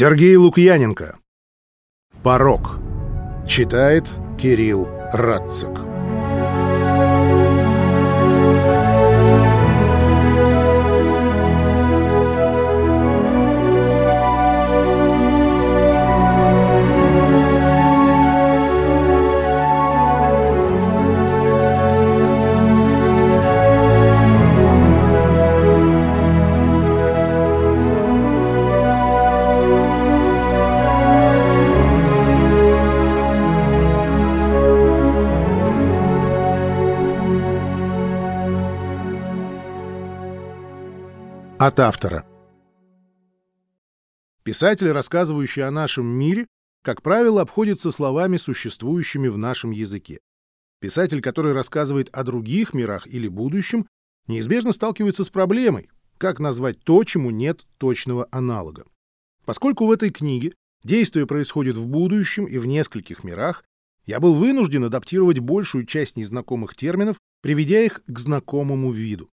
Сергей Лукьяненко. Порог. Читает Кирилл Радцик. От автора. Писатель, рассказывающий о нашем мире, как правило, обходится словами, существующими в нашем языке. Писатель, который рассказывает о других мирах или будущем, неизбежно сталкивается с проблемой, как назвать то, чему нет точного аналога. Поскольку в этой книге действие происходит в будущем и в нескольких мирах, я был вынужден адаптировать большую часть незнакомых терминов, приведя их к знакомому виду.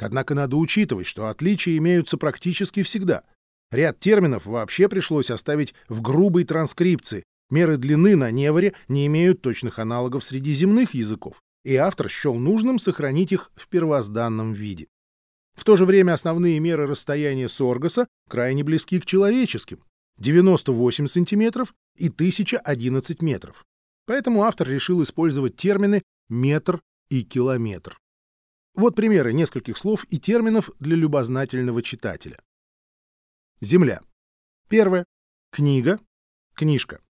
Однако надо учитывать, что отличия имеются практически всегда. Ряд терминов вообще пришлось оставить в грубой транскрипции. Меры длины на Неворе не имеют точных аналогов среди земных языков, и автор счел нужным сохранить их в первозданном виде. В то же время основные меры расстояния Соргаса крайне близки к человеческим — 98 сантиметров и 1011 метров. Поэтому автор решил использовать термины «метр» и «километр». Вот примеры нескольких слов и терминов для любознательного читателя. Земля. Первое. Книга. Книжка.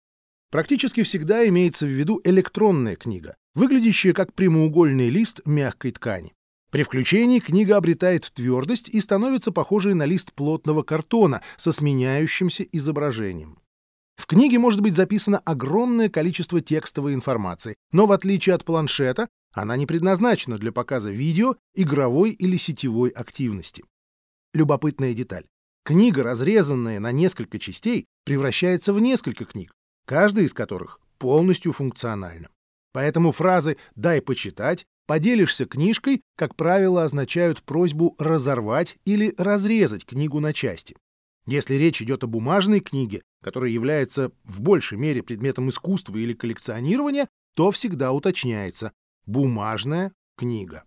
Практически всегда имеется в виду электронная книга, выглядящая как прямоугольный лист мягкой ткани. При включении книга обретает твердость и становится похожей на лист плотного картона со сменяющимся изображением. В книге может быть записано огромное количество текстовой информации, но в отличие от планшета, она не предназначена для показа видео, игровой или сетевой активности. Любопытная деталь. Книга, разрезанная на несколько частей, превращается в несколько книг, каждая из которых полностью функциональна. Поэтому фразы «дай почитать», «поделишься книжкой» как правило означают просьбу разорвать или разрезать книгу на части. Если речь идет о бумажной книге, которая является в большей мере предметом искусства или коллекционирования, то всегда уточняется Бумажная книга.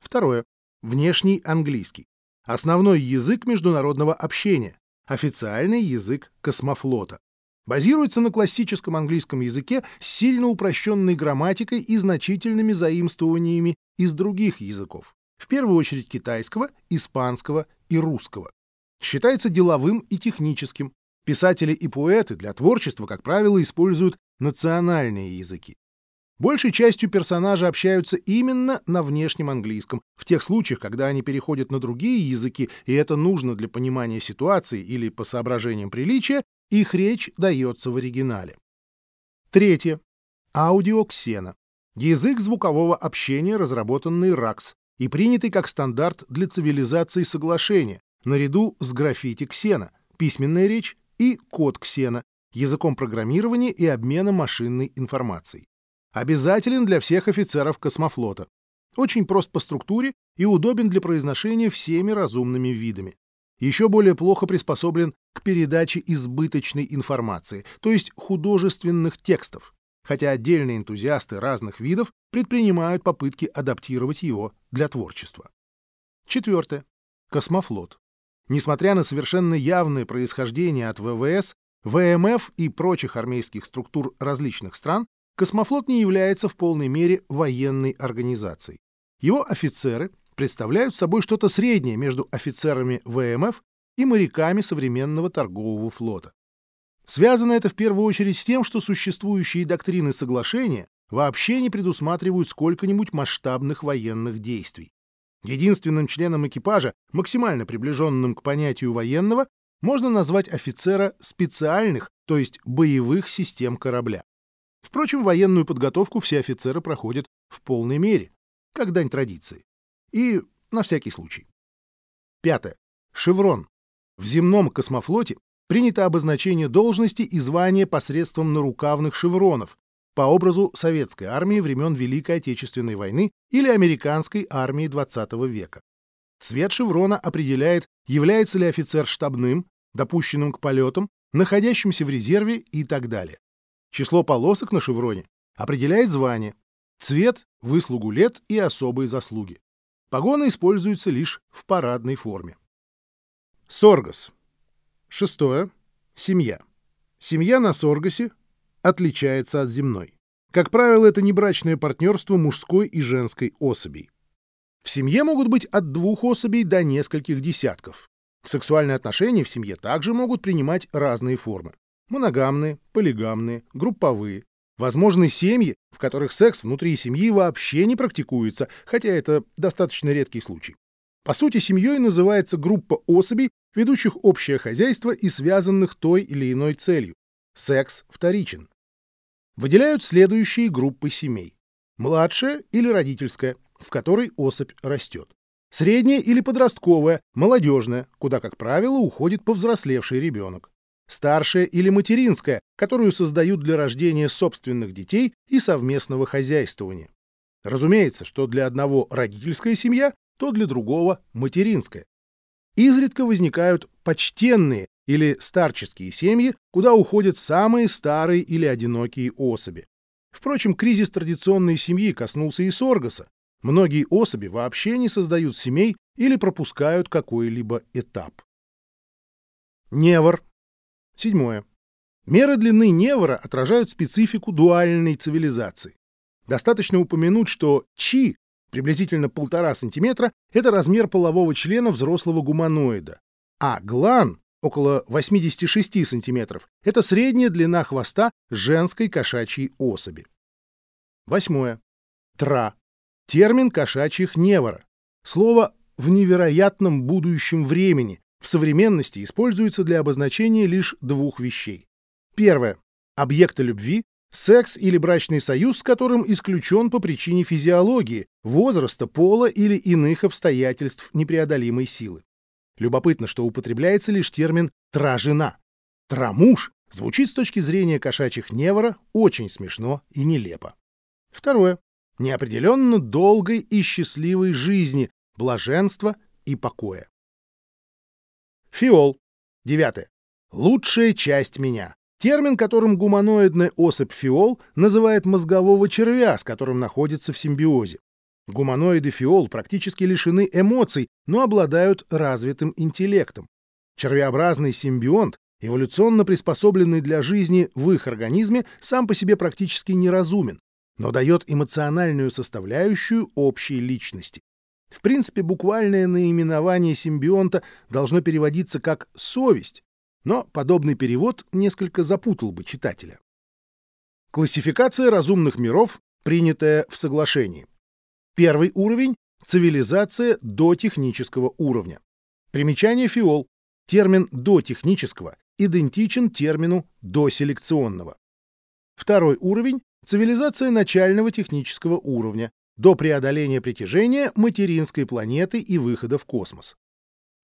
Второе. Внешний английский. Основной язык международного общения. Официальный язык космофлота. Базируется на классическом английском языке с сильно упрощенной грамматикой и значительными заимствованиями из других языков, в первую очередь китайского, испанского и русского. Считается деловым и техническим. Писатели и поэты для творчества, как правило, используют национальные языки. Большей частью персонажи общаются именно на внешнем английском, в тех случаях, когда они переходят на другие языки, и это нужно для понимания ситуации или по соображениям приличия, их речь дается в оригинале. Третье. Аудиоксена. Язык звукового общения, разработанный РАКС и принятый как стандарт для цивилизации соглашения, наряду с граффити ксена, письменная речь и код ксена, языком программирования и обмена машинной информацией обязателен для всех офицеров космофлота. Очень прост по структуре и удобен для произношения всеми разумными видами. Еще более плохо приспособлен к передаче избыточной информации, то есть художественных текстов, хотя отдельные энтузиасты разных видов предпринимают попытки адаптировать его для творчества. Четвертое. Космофлот. Несмотря на совершенно явное происхождение от ВВС, ВМФ и прочих армейских структур различных стран, Космофлот не является в полной мере военной организацией. Его офицеры представляют собой что-то среднее между офицерами ВМФ и моряками современного торгового флота. Связано это в первую очередь с тем, что существующие доктрины соглашения вообще не предусматривают сколько-нибудь масштабных военных действий. Единственным членом экипажа, максимально приближенным к понятию военного, можно назвать офицера специальных, то есть боевых систем корабля. Впрочем, военную подготовку все офицеры проходят в полной мере, как дань традиции. И на всякий случай. Пятое. Шеврон. В земном космофлоте принято обозначение должности и звания посредством нарукавных шевронов по образу советской армии времен Великой Отечественной войны или американской армии XX века. Цвет шеврона определяет, является ли офицер штабным, допущенным к полетам, находящимся в резерве и так далее. Число полосок на шевроне определяет звание, цвет, выслугу лет и особые заслуги. Погоны используются лишь в парадной форме. Соргас. Шестое. Семья. Семья на Соргасе отличается от земной. Как правило, это небрачное партнерство мужской и женской особей. В семье могут быть от двух особей до нескольких десятков. Сексуальные отношения в семье также могут принимать разные формы. Моногамные, полигамные, групповые. Возможны семьи, в которых секс внутри семьи вообще не практикуется, хотя это достаточно редкий случай. По сути, семьей называется группа особей, ведущих общее хозяйство и связанных той или иной целью. Секс вторичен. Выделяют следующие группы семей. Младшая или родительская, в которой особь растет. Средняя или подростковая, молодежная, куда, как правило, уходит повзрослевший ребенок. Старшая или материнская, которую создают для рождения собственных детей и совместного хозяйствования. Разумеется, что для одного родительская семья, то для другого материнская. Изредка возникают почтенные или старческие семьи, куда уходят самые старые или одинокие особи. Впрочем, кризис традиционной семьи коснулся и Соргаса, Многие особи вообще не создают семей или пропускают какой-либо этап. Невр. Седьмое. Меры длины невра отражают специфику дуальной цивилизации. Достаточно упомянуть, что чи, приблизительно полтора сантиметра, это размер полового члена взрослого гуманоида, а глан, около 86 сантиметров, это средняя длина хвоста женской кошачьей особи. Восьмое. Тра. Термин кошачьих невора. Слово «в невероятном будущем времени» в современности используется для обозначения лишь двух вещей. Первое. Объекта любви, секс или брачный союз, с которым исключен по причине физиологии, возраста, пола или иных обстоятельств непреодолимой силы. Любопытно, что употребляется лишь термин «тра-жена». «Тра-муж» звучит с точки зрения кошачьих невора очень смешно и нелепо. Второе неопределенно долгой и счастливой жизни, блаженства и покоя. Фиол. Девятое. Лучшая часть меня. Термин, которым гуманоидная особь фиол называет мозгового червя, с которым находится в симбиозе. Гуманоиды фиол практически лишены эмоций, но обладают развитым интеллектом. Червеобразный симбионт, эволюционно приспособленный для жизни в их организме, сам по себе практически неразумен но дает эмоциональную составляющую общей личности. В принципе, буквальное наименование симбионта должно переводиться как «совесть», но подобный перевод несколько запутал бы читателя. Классификация разумных миров, принятая в соглашении. Первый уровень — цивилизация до технического уровня. Примечание фиол. Термин «до технического» идентичен термину «до селекционного». Второй уровень цивилизация начального технического уровня, до преодоления притяжения материнской планеты и выхода в космос.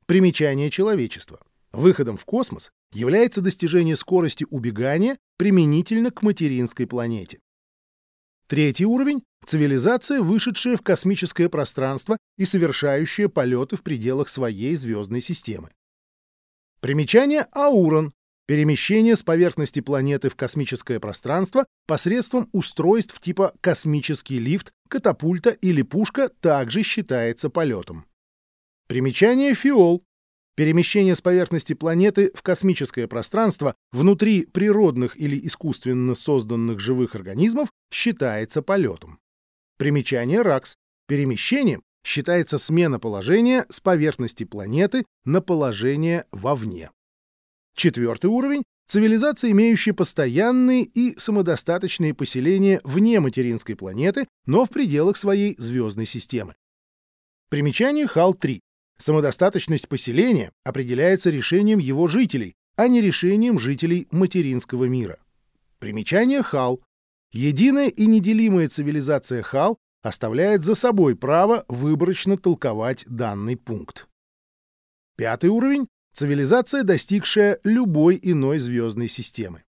Примечание человечества. Выходом в космос является достижение скорости убегания применительно к материнской планете. Третий уровень — цивилизация, вышедшая в космическое пространство и совершающая полеты в пределах своей звездной системы. Примечание Аурон перемещение с поверхности планеты в космическое пространство посредством устройств типа космический лифт, катапульта или пушка также считается полетом. Примечание Фиол. Перемещение с поверхности планеты в космическое пространство внутри природных или искусственно созданных живых организмов считается полетом. Примечание РАКС. Перемещением считается смена положения с поверхности планеты на положение вовне. Четвертый уровень — цивилизация, имеющая постоянные и самодостаточные поселения вне материнской планеты, но в пределах своей звездной системы. Примечание ХАЛ-3. Самодостаточность поселения определяется решением его жителей, а не решением жителей материнского мира. Примечание ХАЛ. Единая и неделимая цивилизация ХАЛ оставляет за собой право выборочно толковать данный пункт. Пятый уровень Цивилизация, достигшая любой иной звездной системы.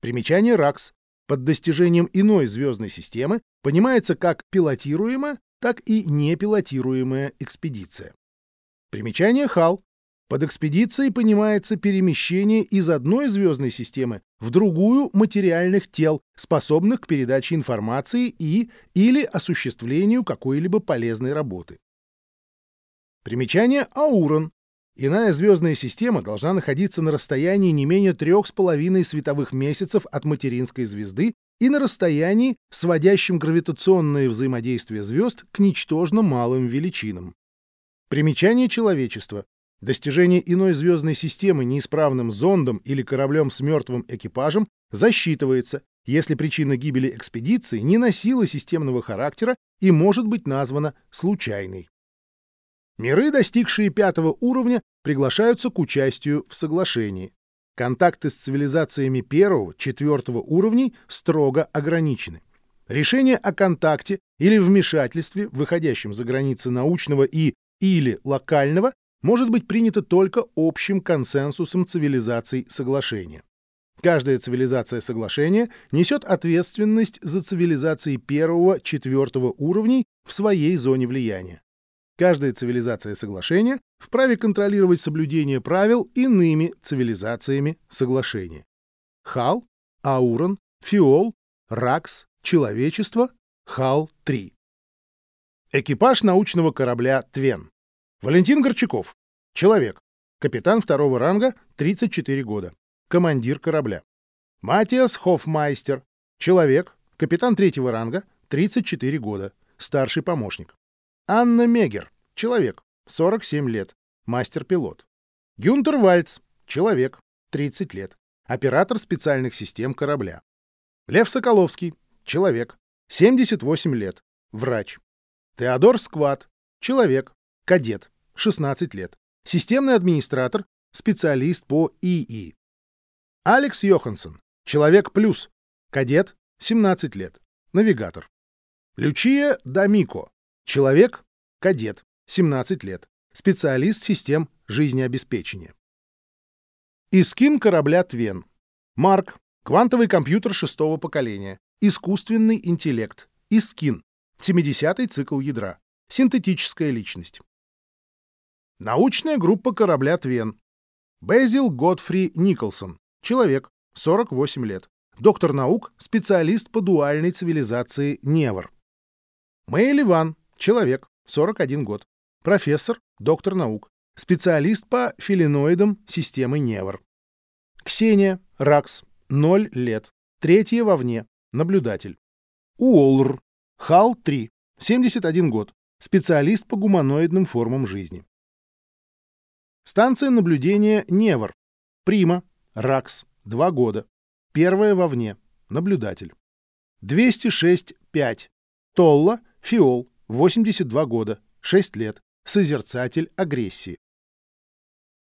Примечание РАКС. Под достижением иной звездной системы понимается как пилотируемая, так и непилотируемая экспедиция. Примечание ХАЛ. Под экспедицией понимается перемещение из одной звездной системы в другую материальных тел, способных к передаче информации и или осуществлению какой-либо полезной работы. Примечание Аурон. Иная звездная система должна находиться на расстоянии не менее 3,5 световых месяцев от материнской звезды и на расстоянии, сводящем гравитационное взаимодействие звезд к ничтожно малым величинам. Примечание человечества. Достижение иной звездной системы неисправным зондом или кораблем с мертвым экипажем засчитывается, если причина гибели экспедиции не носила системного характера и может быть названа случайной. Миры, достигшие пятого уровня, приглашаются к участию в соглашении. Контакты с цивилизациями первого, четвертого уровней строго ограничены. Решение о контакте или вмешательстве, выходящем за границы научного и или локального, может быть принято только общим консенсусом цивилизаций соглашения. Каждая цивилизация соглашения несет ответственность за цивилизации первого-четвертого уровней в своей зоне влияния. Каждая цивилизация соглашения вправе контролировать соблюдение правил иными цивилизациями соглашения. Хал, Аурон, Фиол, Ракс, Человечество, Хал-3. Экипаж научного корабля «Твен». Валентин Горчаков. Человек. Капитан второго ранга, 34 года. Командир корабля. Матиас Хофмайстер. Человек. Капитан третьего ранга, 34 года. Старший помощник. Анна Мегер. Человек. 47 лет. Мастер-пилот. Гюнтер Вальц. Человек. 30 лет. Оператор специальных систем корабля. Лев Соколовский. Человек. 78 лет. Врач. Теодор Скват. Человек. Кадет. 16 лет. Системный администратор, специалист по ИИ. Алекс Йоханссон. Человек плюс. Кадет. 17 лет. Навигатор. Лючия Дамико. Человек. Кадет. 17 лет. Специалист систем жизнеобеспечения. Искин корабля Твен. Марк. Квантовый компьютер шестого поколения. Искусственный интеллект. Искин. 70-й цикл ядра. Синтетическая личность. Научная группа корабля «Твен». Безил Годфри Николсон. Человек. 48 лет. Доктор наук, специалист по дуальной цивилизации Невр. Мэйл Иван. Человек. 41 год. Профессор, доктор наук. Специалист по филиноидам системы Невр. Ксения. Ракс. 0 лет. Третья вовне. Наблюдатель. Уолр. Хал-3. 71 год. Специалист по гуманоидным формам жизни. Станция наблюдения Невр. Прима. Ракс. Два года. Первая вовне. Наблюдатель. 206-5. Толла. Фиол. 82 года. 6 лет. Созерцатель агрессии.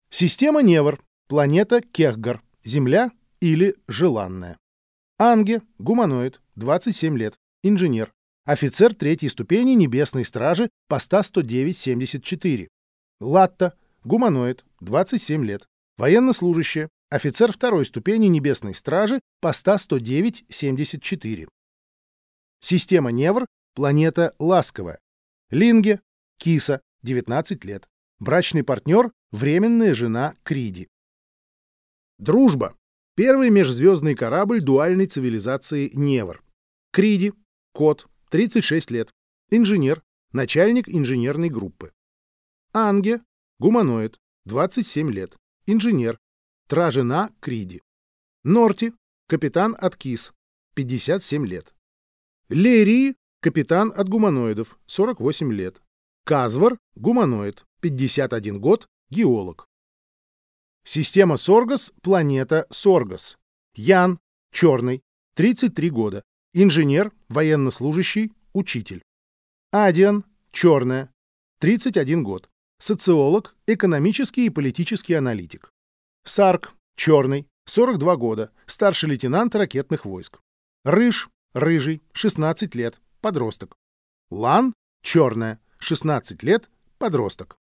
Система Невр. Планета Кехгар. Земля или желанная. Анге. Гуманоид. 27 лет. Инженер. Офицер третьей ступени Небесной Стражи. Поста 109-74. Латта. Гуманоид, 27 лет. Военнослужащая, офицер второй ступени Небесной Стражи, поста 109-74. Система Невр, планета Ласковая. Линге, Киса, 19 лет. Брачный партнер, временная жена Криди. Дружба. Первый межзвездный корабль дуальной цивилизации Невр. Криди, кот, 36 лет. Инженер, начальник инженерной группы. Анге, Гуманоид, 27 лет. Инженер. Тражена Криди. Норти, капитан от КИС, 57 лет. Лерии, капитан от гуманоидов, 48 лет. Казвар, гуманоид, 51 год, геолог. Система Соргас, планета Соргас. Ян, черный, 33 года. Инженер, военнослужащий, учитель. Адиан, черная, 31 год социолог, экономический и политический аналитик. Сарк, черный, 42 года, старший лейтенант ракетных войск. Рыж, рыжий, 16 лет, подросток. Лан, черная, 16 лет, подросток.